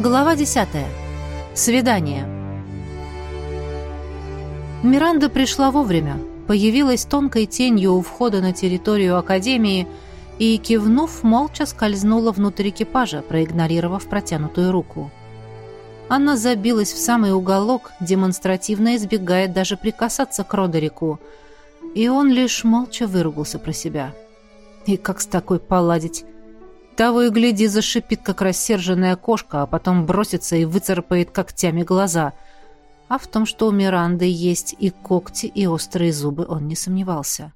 Глава 10. Свидание. Миранда пришла вовремя, появилась тонкой тенью у входа на территорию Академии и, кивнув, молча скользнула внутрь экипажа, проигнорировав протянутую руку. Она забилась в самый уголок, демонстративно избегая даже прикасаться к Родерику, и он лишь молча выругался про себя. И как с такой поладить? Того и гляди, зашипит, как рассерженная кошка, а потом бросится и выцарапает когтями глаза. А в том, что у Миранды есть и когти, и острые зубы, он не сомневался.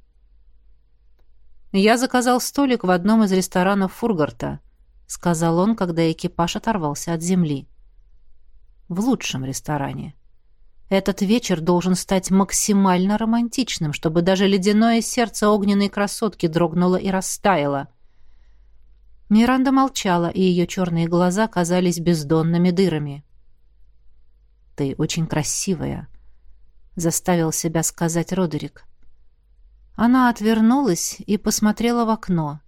«Я заказал столик в одном из ресторанов Фургарта», — сказал он, когда экипаж оторвался от земли. «В лучшем ресторане. Этот вечер должен стать максимально романтичным, чтобы даже ледяное сердце огненной красотки дрогнуло и растаяло». Миранда молчала, и ее черные глаза казались бездонными дырами. «Ты очень красивая», — заставил себя сказать Родерик. Она отвернулась и посмотрела в окно.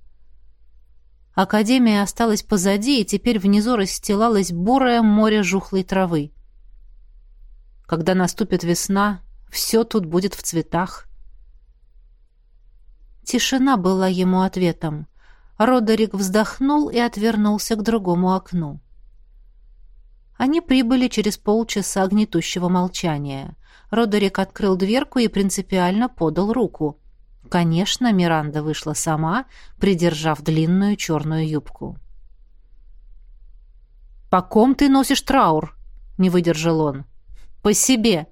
Академия осталась позади, и теперь внизу расстилалось бурое море жухлой травы. Когда наступит весна, все тут будет в цветах. Тишина была ему ответом — Родерик вздохнул и отвернулся к другому окну. Они прибыли через полчаса гнетущего молчания. Родерик открыл дверку и принципиально подал руку. Конечно, Миранда вышла сама, придержав длинную черную юбку. «По ком ты носишь траур?» — не выдержал он. «По себе».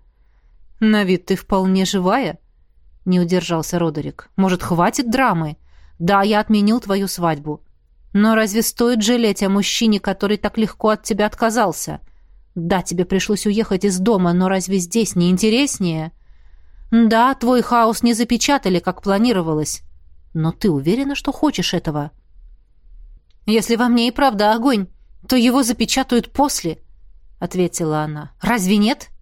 «На вид ты вполне живая?» — не удержался Родерик. «Может, хватит драмы? Да, я отменил твою свадьбу. Но разве стоит жалеть о мужчине, который так легко от тебя отказался? Да, тебе пришлось уехать из дома, но разве здесь не интереснее? Да, твой хаос не запечатали, как планировалось. Но ты уверена, что хочешь этого? Если во мне и правда огонь, то его запечатают после, — ответила она. Разве нет? —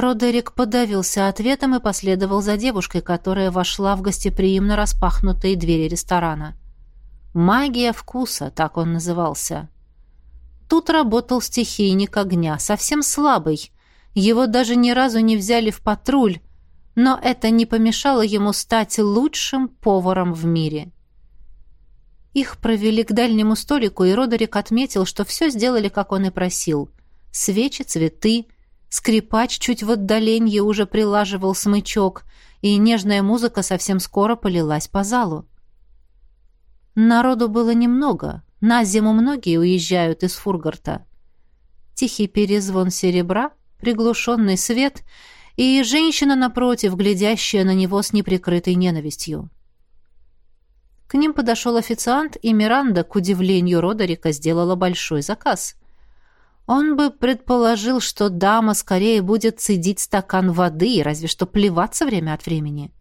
Родерик подавился ответом и последовал за девушкой, которая вошла в гостеприимно распахнутые двери ресторана. «Магия вкуса», так он назывался. Тут работал стихийник огня, совсем слабый. Его даже ни разу не взяли в патруль, но это не помешало ему стать лучшим поваром в мире. Их провели к дальнему столику, и Родерик отметил, что все сделали, как он и просил. Свечи, цветы — Скрипач чуть в отдалении уже прилаживал смычок, и нежная музыка совсем скоро полилась по залу. Народу было немного. На зиму многие уезжают из Фургарта. Тихий перезвон серебра, приглушенный свет и женщина напротив, глядящая на него с неприкрытой ненавистью. К ним подошел официант, и Миранда, к удивлению Родерика, сделала большой заказ — он бы предположил, что дама скорее будет цедить стакан воды, разве что плеваться время от времени.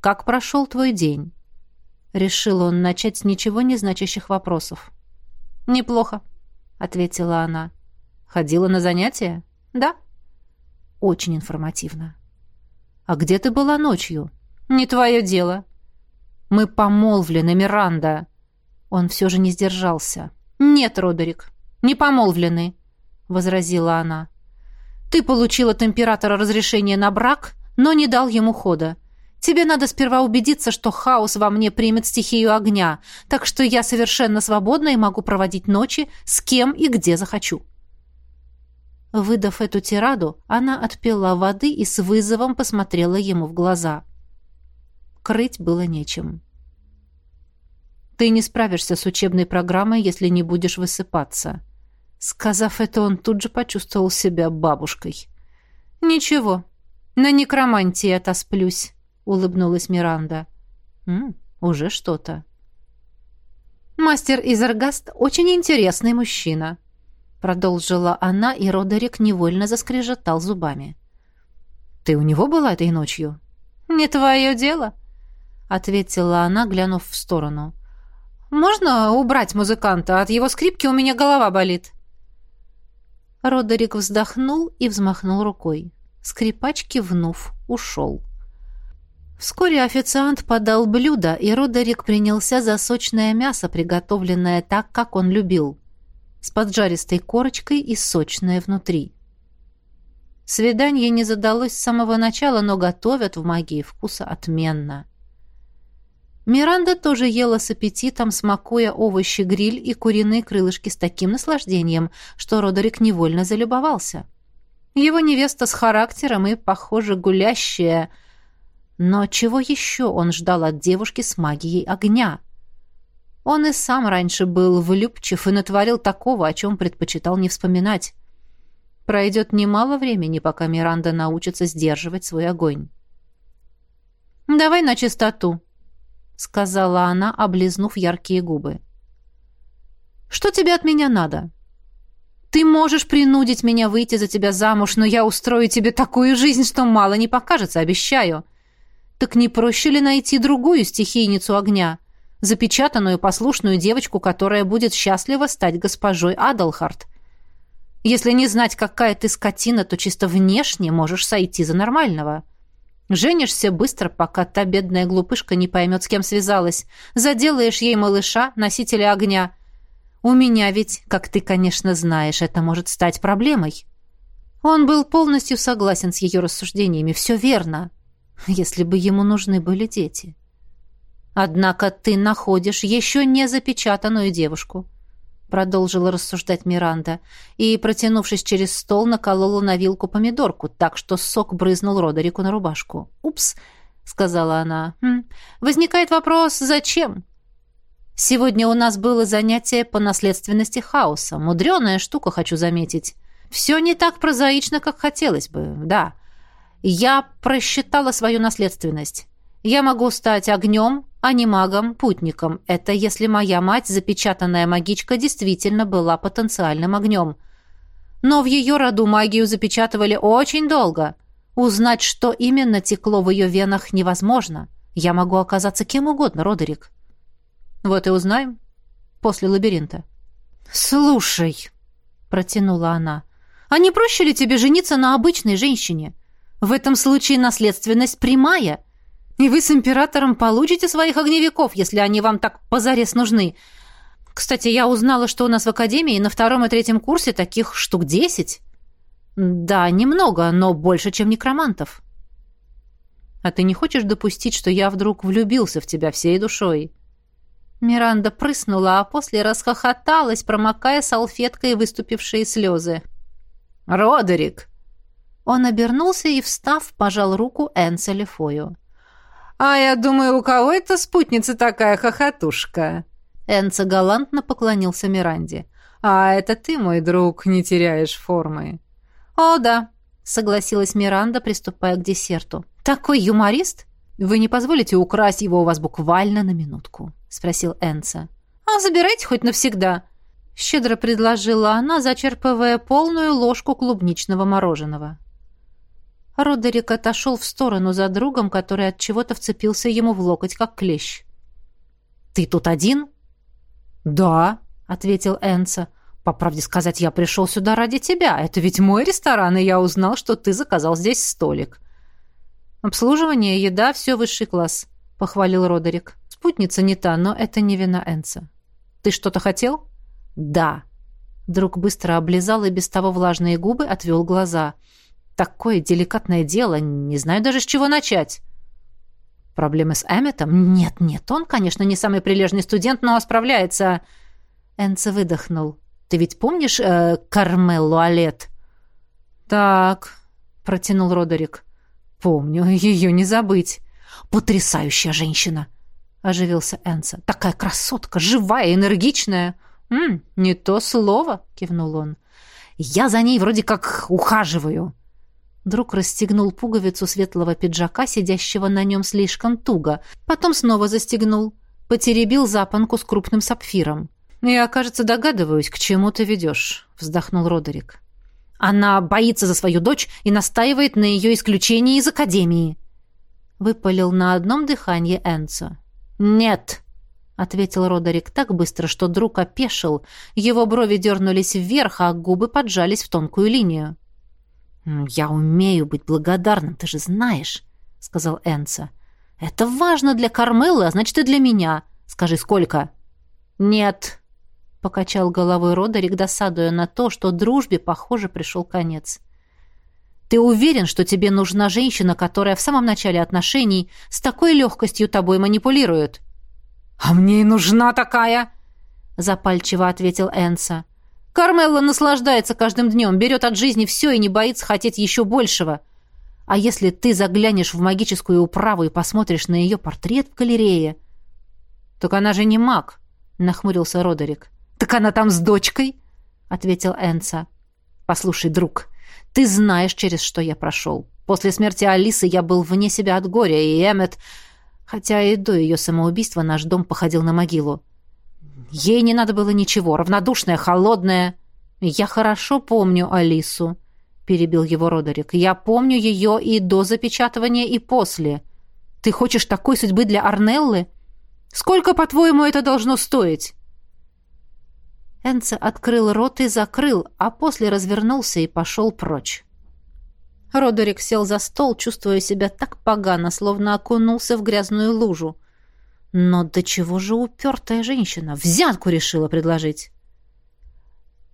«Как прошел твой день?» Решил он начать с ничего не значащих вопросов. «Неплохо», — ответила она. «Ходила на занятия?» «Да». «Очень информативно». «А где ты была ночью?» «Не твое дело». «Мы помолвлены, Миранда». Он все же не сдержался. «Нет, Родерик, не помолвлены», — возразила она. «Ты получил от императора разрешение на брак, но не дал ему хода. Тебе надо сперва убедиться, что хаос во мне примет стихию огня, так что я совершенно свободна и могу проводить ночи с кем и где захочу». Выдав эту тираду, она отпила воды и с вызовом посмотрела ему в глаза. Крыть было нечем. «Ты не справишься с учебной программой, если не будешь высыпаться», Сказав это, он тут же почувствовал себя бабушкой. «Ничего, на некромантии отосплюсь», — улыбнулась Миранда. «М, уже что-то». «Мастер Изергаст очень интересный мужчина», — продолжила она, и Родерик невольно заскрежетал зубами. «Ты у него была этой ночью?» «Не твое дело», — ответила она, глянув в сторону. «Можно убрать музыканта? От его скрипки у меня голова болит». Родерик вздохнул и взмахнул рукой. Скрипач, кивнув, ушел. Вскоре официант подал блюдо, и Родерик принялся за сочное мясо, приготовленное так, как он любил, с поджаристой корочкой и сочное внутри. Свидание не задалось с самого начала, но готовят в магии вкуса отменно. Миранда тоже ела с аппетитом, смакуя овощи гриль и куриные крылышки с таким наслаждением, что Родерик невольно залюбовался. Его невеста с характером и, похоже, гулящая – но чего еще он ждал от девушки с магией огня? Он и сам раньше был влюбчив и натворил такого, о чем предпочитал не вспоминать. Пройдет немало времени, пока Миранда научится сдерживать свой огонь. «Давай на чистоту», — сказала она, облизнув яркие губы. «Что тебе от меня надо?» «Ты можешь принудить меня выйти за тебя замуж, но я устрою тебе такую жизнь, что мало не покажется, обещаю. Так не проще ли найти другую стихийницу огня? Запечатанную послушную девочку, которая будет счастлива стать госпожой Адалхарт. Если не знать, какая ты скотина, то чисто внешне можешь сойти за нормального. Женишься быстро, пока та бедная глупышка не поймет, с кем связалась. Заделаешь ей малыша, носителя огня. У меня ведь, как ты, конечно, знаешь, это может стать проблемой. Он был полностью согласен с ее рассуждениями. Все верно если бы ему нужны были дети. Однако ты находишь еще не запечатанную девушку, продолжила рассуждать Миранда, и, протянувшись через стол, наколола на вилку помидорку, так что сок брызнул Родерику на рубашку. «Упс», — сказала она. «Хм. «Возникает вопрос, зачем?» «Сегодня у нас было занятие по наследственности хаоса. Мудреная штука, хочу заметить. Все не так прозаично, как хотелось бы, да». Я просчитала свою наследственность. Я могу стать огнем, а не магом, путником. Это если моя мать, запечатанная магичка, действительно была потенциальным огнем. Но в ее роду магию запечатывали очень долго. Узнать, что именно текло в ее венах, невозможно. Я могу оказаться кем угодно, Родерик. Вот и узнаем. После лабиринта. «Слушай», — протянула она, — «а не проще ли тебе жениться на обычной женщине?» В этом случае наследственность прямая. И вы с императором получите своих огневиков, если они вам так позарез нужны. Кстати, я узнала, что у нас в академии на втором и третьем курсе таких штук десять. Да, немного, но больше, чем некромантов. А ты не хочешь допустить, что я вдруг влюбился в тебя всей душой?» Миранда прыснула, а после расхохоталась, промокая салфеткой выступившие слезы. «Родерик!» Он обернулся и, встав, пожал руку Энце Лефою. «А я думаю, у кого это спутница такая хохотушка?» Энце галантно поклонился Миранде. «А это ты, мой друг, не теряешь формы». «О, да», — согласилась Миранда, приступая к десерту. «Такой юморист? Вы не позволите украсть его у вас буквально на минутку?» — спросил Энце. «А забирайте хоть навсегда», — щедро предложила она, зачерпывая полную ложку клубничного мороженого. Родерик отошел в сторону за другом, который от чего-то вцепился ему в локоть, как клещ. «Ты тут один?» «Да», — ответил Энца. «По правде сказать, я пришел сюда ради тебя. Это ведь мой ресторан, и я узнал, что ты заказал здесь столик». «Обслуживание, еда — все высший класс», — похвалил Родерик. «Спутница не та, но это не вина Энца». «Ты что-то хотел?» «Да». Друг быстро облизал и без того влажные губы отвел глаза — Такое деликатное дело, не знаю даже с чего начать. Проблемы с Эмметом? Нет, нет, он, конечно, не самый прилежный студент, но справляется. Энце выдохнул. Ты ведь помнишь э, Кармеллу Алет? Так, протянул Родерик. Помню, ее не забыть. Потрясающая женщина, оживился Энце. Такая красотка, живая, энергичная. «М, не то слово, кивнул он. Я за ней вроде как ухаживаю. Друг расстегнул пуговицу светлого пиджака, сидящего на нем слишком туго. Потом снова застегнул. Потеребил запонку с крупным сапфиром. «Я, кажется, догадываюсь, к чему ты ведешь», — вздохнул Родерик. «Она боится за свою дочь и настаивает на ее исключении из академии», — выпалил на одном дыхании Энцо. «Нет», — ответил Родерик так быстро, что друг опешил. Его брови дернулись вверх, а губы поджались в тонкую линию. «Я умею быть благодарным, ты же знаешь», — сказал Энца. Это важно для Кармеллы, а значит и для меня. Скажи, сколько?» «Нет», — покачал головой Родерик, досадуя на то, что дружбе, похоже, пришел конец. «Ты уверен, что тебе нужна женщина, которая в самом начале отношений с такой легкостью тобой манипулирует?» «А мне и нужна такая!» — запальчиво ответил Энса. «Кармелла наслаждается каждым днем, берет от жизни все и не боится хотеть еще большего. А если ты заглянешь в магическую управу и посмотришь на ее портрет в галерее...» «Так она же не маг», — нахмурился Родерик. «Так она там с дочкой?» — ответил Энса. «Послушай, друг, ты знаешь, через что я прошел. После смерти Алисы я был вне себя от горя, и Эммет... Хотя и до ее самоубийства наш дом походил на могилу. Ей не надо было ничего, равнодушная, холодная. Я хорошо помню Алису, перебил его Родерик. Я помню ее и до запечатывания, и после. Ты хочешь такой судьбы для Арнеллы? Сколько, по-твоему, это должно стоить? Энца открыл рот и закрыл, а после развернулся и пошел прочь. Родерик сел за стол, чувствуя себя так погано, словно окунулся в грязную лужу. Но до чего же упертая женщина? Взятку решила предложить.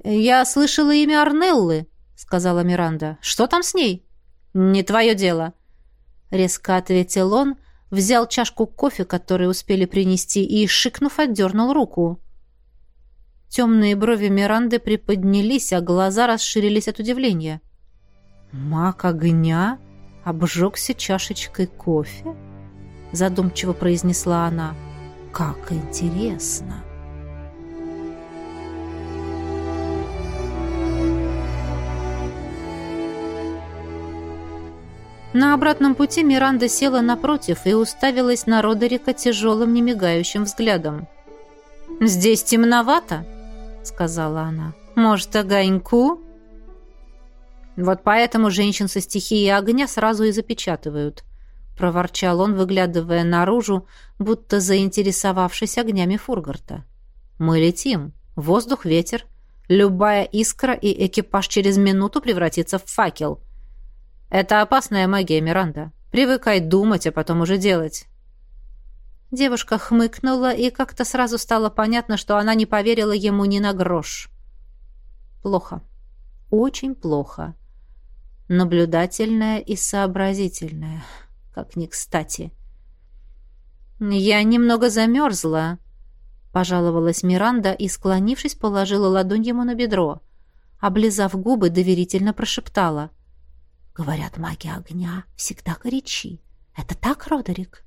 «Я слышала имя Арнеллы», — сказала Миранда. «Что там с ней?» «Не твое дело», — резко ответил он, взял чашку кофе, которую успели принести, и, шикнув, отдернул руку. Темные брови Миранды приподнялись, а глаза расширились от удивления. «Маг огня обжегся чашечкой кофе?» Задумчиво произнесла она. «Как интересно!» На обратном пути Миранда села напротив и уставилась на Родерика тяжелым, немигающим взглядом. «Здесь темновато», — сказала она. «Может, огоньку?» Вот поэтому женщин со стихией огня сразу и запечатывают. Проворчал он, выглядывая наружу, будто заинтересовавшись огнями Фургарта. Мы летим. Воздух, ветер. Любая искра и экипаж через минуту превратится в факел. Это опасная магия, Миранда. Привыкай думать, а потом уже делать. Девушка хмыкнула, и как-то сразу стало понятно, что она не поверила ему ни на грош. Плохо. Очень плохо наблюдательная и сообразительная. Как ни кстати. «Я немного замерзла», — пожаловалась Миранда и, склонившись, положила ладонь ему на бедро. Облизав губы, доверительно прошептала. «Говорят, маги огня всегда горячи. Это так, Родерик?»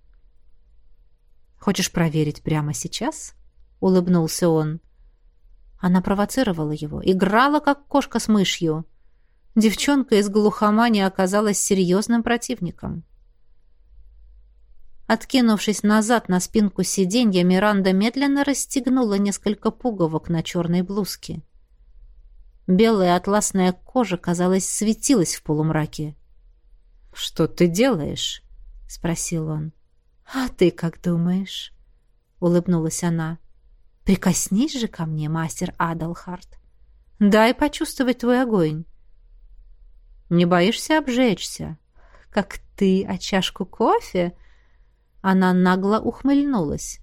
«Хочешь проверить прямо сейчас?» — улыбнулся он. Она провоцировала его, играла, как кошка с мышью. Девчонка из глухомани оказалась серьезным противником. Откинувшись назад на спинку сиденья, Миранда медленно расстегнула несколько пуговок на черной блузке. Белая атласная кожа, казалось, светилась в полумраке. «Что ты делаешь?» — спросил он. «А ты как думаешь?» — улыбнулась она. «Прикоснись же ко мне, мастер Адалхарт. Дай почувствовать твой огонь. Не боишься обжечься? Как ты, а чашку кофе?» Она нагло ухмыльнулась.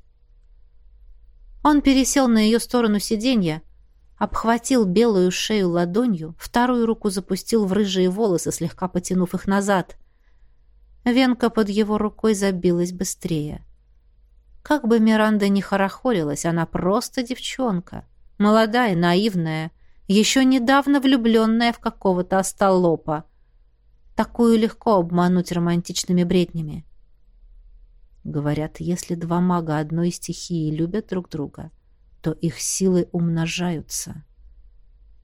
Он пересел на ее сторону сиденья, обхватил белую шею ладонью, вторую руку запустил в рыжие волосы, слегка потянув их назад. Венка под его рукой забилась быстрее. Как бы Миранда ни хорохорилась, она просто девчонка. Молодая, наивная, еще недавно влюбленная в какого-то остолопа. Такую легко обмануть романтичными бреднями. Говорят, если два мага одной стихии любят друг друга, то их силы умножаются.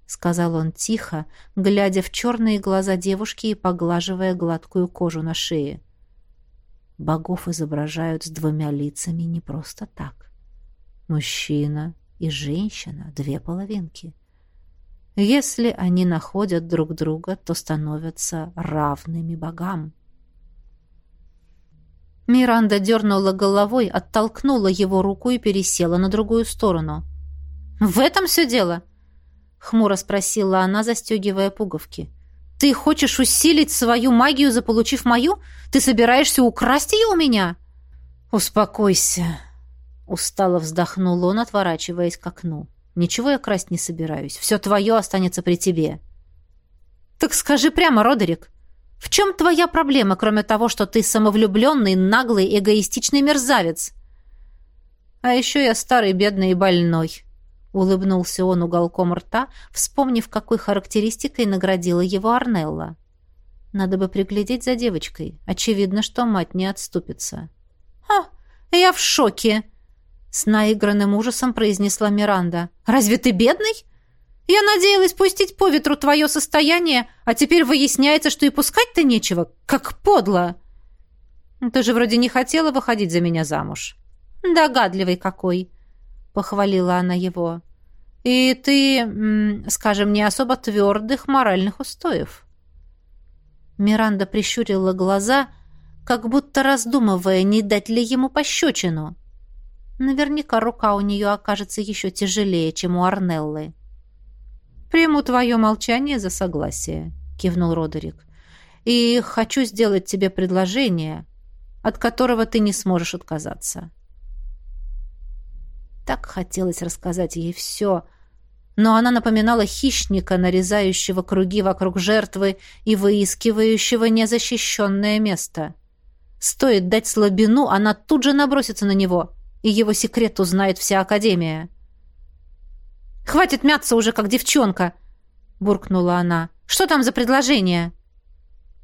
Сказал он тихо, глядя в черные глаза девушки и поглаживая гладкую кожу на шее. Богов изображают с двумя лицами не просто так. Мужчина и женщина — две половинки — если они находят друг друга, то становятся равными богам. Миранда дернула головой, оттолкнула его руку и пересела на другую сторону. «В этом все дело?» — хмуро спросила она, застегивая пуговки. «Ты хочешь усилить свою магию, заполучив мою? Ты собираешься украсть ее у меня?» «Успокойся», — устало вздохнул он, отворачиваясь к окну. «Ничего я красть не собираюсь. Все твое останется при тебе». «Так скажи прямо, Родерик, в чем твоя проблема, кроме того, что ты самовлюбленный, наглый, эгоистичный мерзавец?» «А еще я старый, бедный и больной», — улыбнулся он уголком рта, вспомнив, какой характеристикой наградила его Арнелла. «Надо бы приглядеть за девочкой. Очевидно, что мать не отступится». «А, я в шоке!» — с наигранным ужасом произнесла Миранда. «Разве ты бедный? Я надеялась пустить по ветру твое состояние, а теперь выясняется, что и пускать-то нечего. Как подло!» «Ты же вроде не хотела выходить за меня замуж». «Догадливый какой!» — похвалила она его. «И ты, скажем, не особо твердых моральных устоев». Миранда прищурила глаза, как будто раздумывая, не дать ли ему пощечину. Наверняка рука у нее окажется еще тяжелее, чем у Арнеллы. «Приму твое молчание за согласие», — кивнул Родерик. «И хочу сделать тебе предложение, от которого ты не сможешь отказаться». Так хотелось рассказать ей все, но она напоминала хищника, нарезающего круги вокруг жертвы и выискивающего незащищенное место. Стоит дать слабину, она тут же набросится на него, и его секрет узнает вся Академия. «Хватит мяться уже, как девчонка!» — буркнула она. «Что там за предложение?»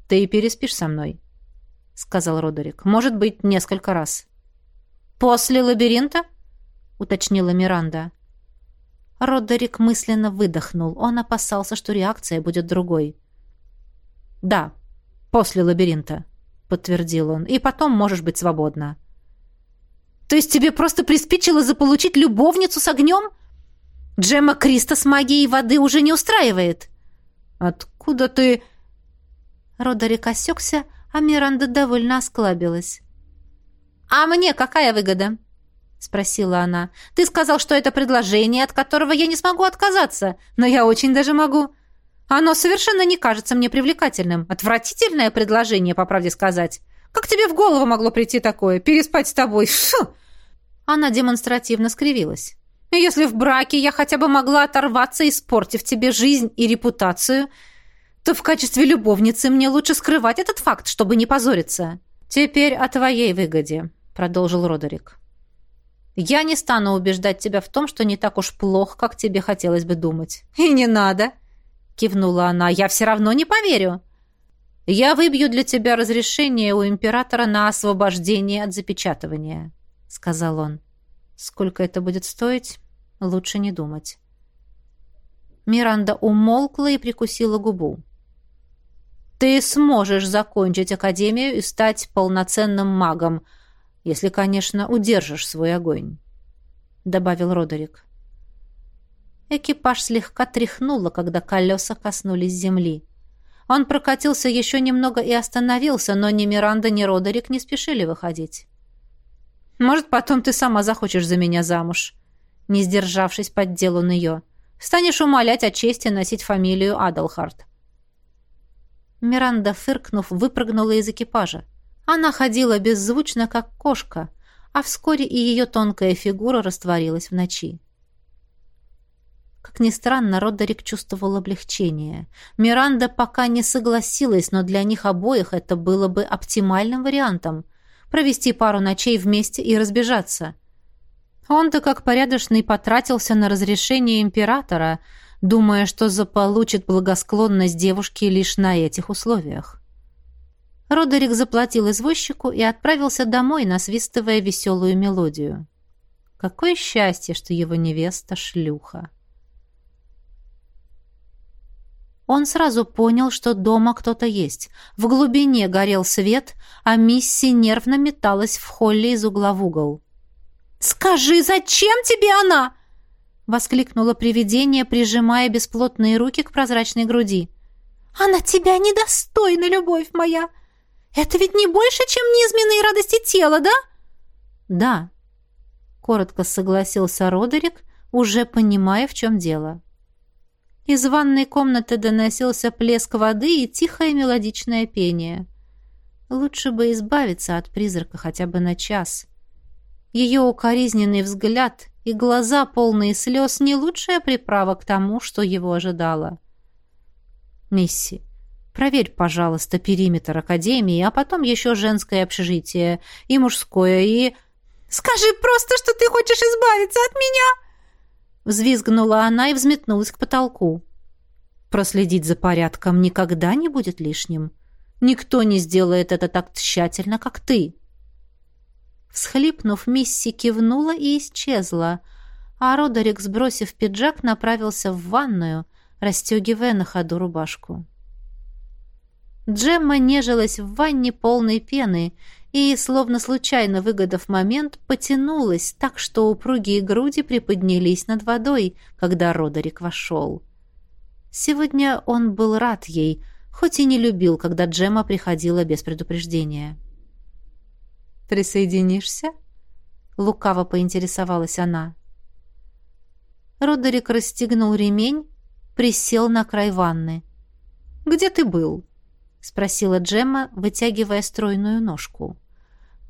«Ты переспишь со мной», — сказал Родерик. «Может быть, несколько раз». «После лабиринта?» — уточнила Миранда. Родерик мысленно выдохнул. Он опасался, что реакция будет другой. «Да, после лабиринта», — подтвердил он. «И потом можешь быть свободна». «То есть тебе просто приспичило заполучить любовницу с огнем?» Джема Криста с магией воды уже не устраивает. Откуда ты... Родерик осекся, а Миранда довольно осклабилась. «А мне какая выгода?» — спросила она. «Ты сказал, что это предложение, от которого я не смогу отказаться, но я очень даже могу. Оно совершенно не кажется мне привлекательным. Отвратительное предложение, по правде сказать. Как тебе в голову могло прийти такое? Переспать с тобой? Фу!» Она демонстративно скривилась. Если в браке я хотя бы могла оторваться, испортив тебе жизнь и репутацию, то в качестве любовницы мне лучше скрывать этот факт, чтобы не позориться. Теперь о твоей выгоде, продолжил Родерик. Я не стану убеждать тебя в том, что не так уж плохо, как тебе хотелось бы думать. И не надо, кивнула она. Я все равно не поверю. Я выбью для тебя разрешение у императора на освобождение от запечатывания, сказал он. Сколько это будет стоить? Лучше не думать. Миранда умолкла и прикусила губу. «Ты сможешь закончить академию и стать полноценным магом, если, конечно, удержишь свой огонь», — добавил Родерик. Экипаж слегка тряхнуло, когда колеса коснулись земли. Он прокатился еще немного и остановился, но ни Миранда, ни Родерик не спешили выходить. «Может, потом ты сама захочешь за меня замуж», не сдержавшись, поддел он ее. «Станешь умолять о чести носить фамилию Адалхарт». Миранда, фыркнув, выпрыгнула из экипажа. Она ходила беззвучно, как кошка, а вскоре и ее тонкая фигура растворилась в ночи. Как ни странно, Родерик чувствовал облегчение. Миранда пока не согласилась, но для них обоих это было бы оптимальным вариантом — провести пару ночей вместе и разбежаться — он-то как порядочный потратился на разрешение императора, думая, что заполучит благосклонность девушки лишь на этих условиях. Родерик заплатил извозчику и отправился домой, насвистывая веселую мелодию. Какое счастье, что его невеста — шлюха! Он сразу понял, что дома кто-то есть. В глубине горел свет, а Мисси нервно металась в холле из угла в угол. «Скажи, зачем тебе она?» — воскликнуло привидение, прижимая бесплотные руки к прозрачной груди. «Она тебя недостойна, любовь моя! Это ведь не больше, чем низменные радости тела, да?» «Да», — коротко согласился Родерик, уже понимая, в чем дело. Из ванной комнаты доносился плеск воды и тихое мелодичное пение. Лучше бы избавиться от призрака хотя бы на час — Ее укоризненный взгляд и глаза, полные слез, не лучшая приправа к тому, что его ожидало. «Мисси, проверь, пожалуйста, периметр Академии, а потом еще женское общежитие, и мужское, и...» «Скажи просто, что ты хочешь избавиться от меня!» Взвизгнула она и взметнулась к потолку. Проследить за порядком никогда не будет лишним. Никто не сделает это так тщательно, как ты. Всхлипнув, Мисси кивнула и исчезла, а Родерик, сбросив пиджак, направился в ванную, расстегивая на ходу рубашку. Джемма нежилась в ванне полной пены и, словно случайно выгодав момент, потянулась так, что упругие груди приподнялись над водой, когда Родерик вошел. Сегодня он был рад ей, хоть и не любил, когда Джемма приходила без предупреждения. «Присоединишься?» — лукаво поинтересовалась она. Родерик расстегнул ремень, присел на край ванны. «Где ты был?» — спросила Джемма, вытягивая стройную ножку.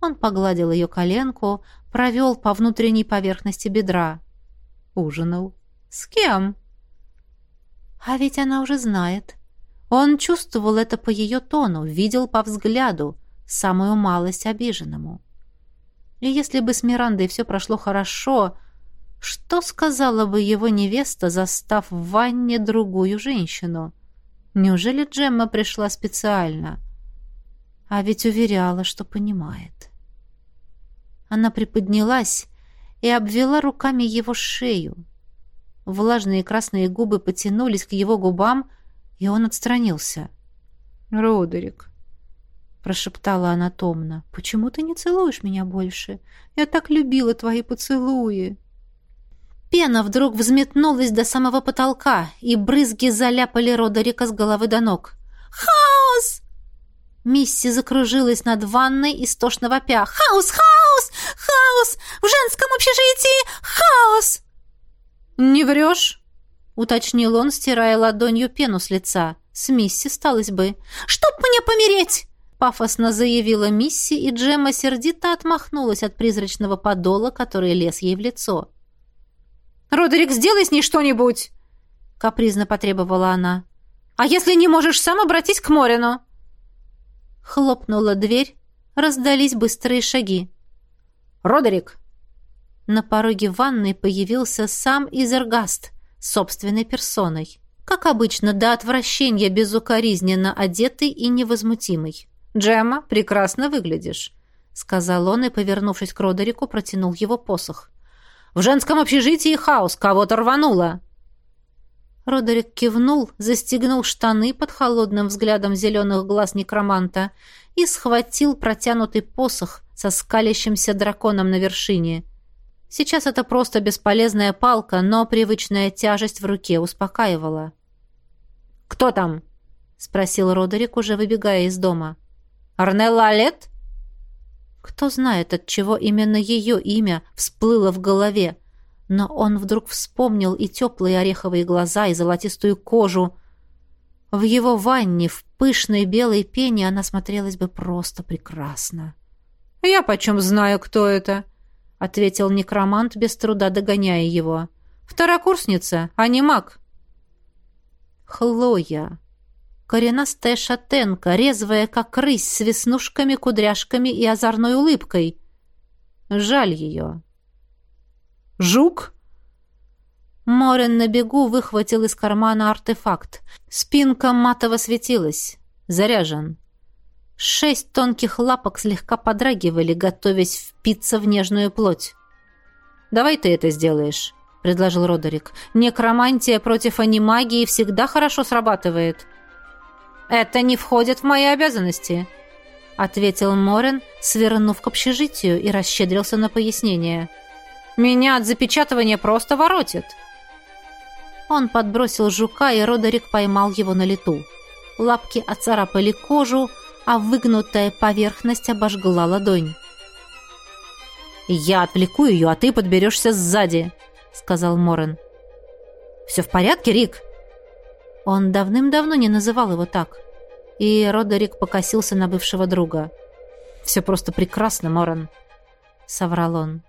Он погладил ее коленку, провел по внутренней поверхности бедра. Ужинал. «С кем?» А ведь она уже знает. Он чувствовал это по ее тону, видел по взгляду, самую малость обиженному. И если бы с Мирандой все прошло хорошо, что сказала бы его невеста, застав в ванне другую женщину? Неужели Джемма пришла специально? А ведь уверяла, что понимает. Она приподнялась и обвела руками его шею. Влажные красные губы потянулись к его губам, и он отстранился. «Родерик», — прошептала она томно, — «почему ты не целуешь меня больше? Я так любила твои поцелуи». Пена вдруг взметнулась до самого потолка, и брызги заляпали Родерика с головы до ног. «Хаос!» Мисси закружилась над ванной, истошно вопя. «Хаос! Хаос! Хаос! В женском общежитии! Хаос!» «Не врешь?» — уточнил он, стирая ладонью пену с лица. «С Мисси сталось бы». «Чтоб мне помереть!» — пафосно заявила Мисси, и Джемма сердито отмахнулась от призрачного подола, который лез ей в лицо. «Родерик, сделай с ней что-нибудь!» — капризно потребовала она. «А если не можешь сам, обратись к Морину!» Хлопнула дверь, раздались быстрые шаги. «Родерик!» На пороге ванной появился сам Изергаст, собственной персоной. Как обычно, до отвращения безукоризненно одетый и невозмутимый. «Джемма, прекрасно выглядишь», — сказал он и, повернувшись к Родерику, протянул его посох. «В женском общежитии хаос, кого-то рвануло!» Родерик кивнул, застегнул штаны под холодным взглядом зеленых глаз некроманта и схватил протянутый посох со скалящимся драконом на вершине — Сейчас это просто бесполезная палка, но привычная тяжесть в руке успокаивала. «Кто там?» — спросил Родерик, уже выбегая из дома. «Арнелла Алет?» Кто знает, от чего именно ее имя всплыло в голове, но он вдруг вспомнил и теплые ореховые глаза, и золотистую кожу. В его ванне, в пышной белой пене она смотрелась бы просто прекрасно. «Я почем знаю, кто это?» — ответил некромант, без труда догоняя его. «Второкурсница, а не маг». «Хлоя», коренастая шатенка, резвая, как рысь, с веснушками, кудряшками и озорной улыбкой. Жаль ее. «Жук?» Морен на бегу выхватил из кармана артефакт. Спинка матово светилась. Заряжен. Шесть тонких лапок слегка подрагивали, готовясь впиться в нежную плоть. «Давай ты это сделаешь», — предложил Родерик. «Некромантия против анимагии всегда хорошо срабатывает». «Это не входит в мои обязанности», — ответил Морен, свернув к общежитию и расщедрился на пояснение. «Меня от запечатывания просто воротит». Он подбросил жука, и Родерик поймал его на лету. Лапки оцарапали кожу, — а выгнутая поверхность обожгла ладонь. «Я отвлеку ее, а ты подберешься сзади», — сказал Морен. «Все в порядке, Рик?» Он давным-давно не называл его так. И Родерик покосился на бывшего друга. «Все просто прекрасно, Морен». соврал он.